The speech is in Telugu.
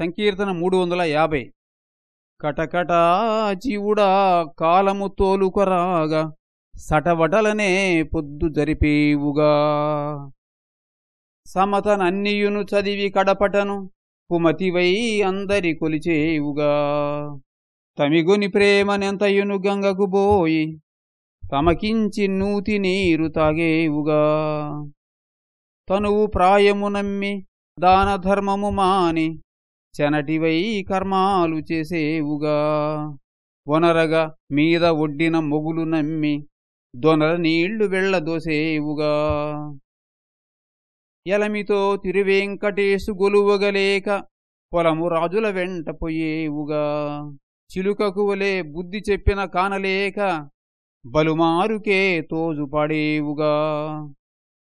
సంకీర్తన మూడు వందల యాభై. కటకటా జీవుడా కాలము తోలుకొరాగా సటవటలనే పొద్దు జరిపేవుగా. సమతనన్నియును చదివి కడపటను పుమతివై అందరి కొలిచేవుగా. తమిగుని ప్రేమనెంతయును గంగకు బోయి తమకించి నూతి నీరు తాగేవుగా. తనువు ప్రాయము నమ్మి దానధర్మము మాని చెనటివై కర్మాలు చేసేవుగా. వనరగా మీద ఒడ్డిన మొగులు నమ్మి దొనల నీళ్ళు వెళ్ళదోసేవుగా ఎలమితో తిరువెంకటేశు గొలువగలేక పొలము రాజుల వెంట పోయేవుగా చిలుకకు వలే బుద్ధి చెప్పిన కానలేక బలుమారుకే తోజుపాడేవుగా.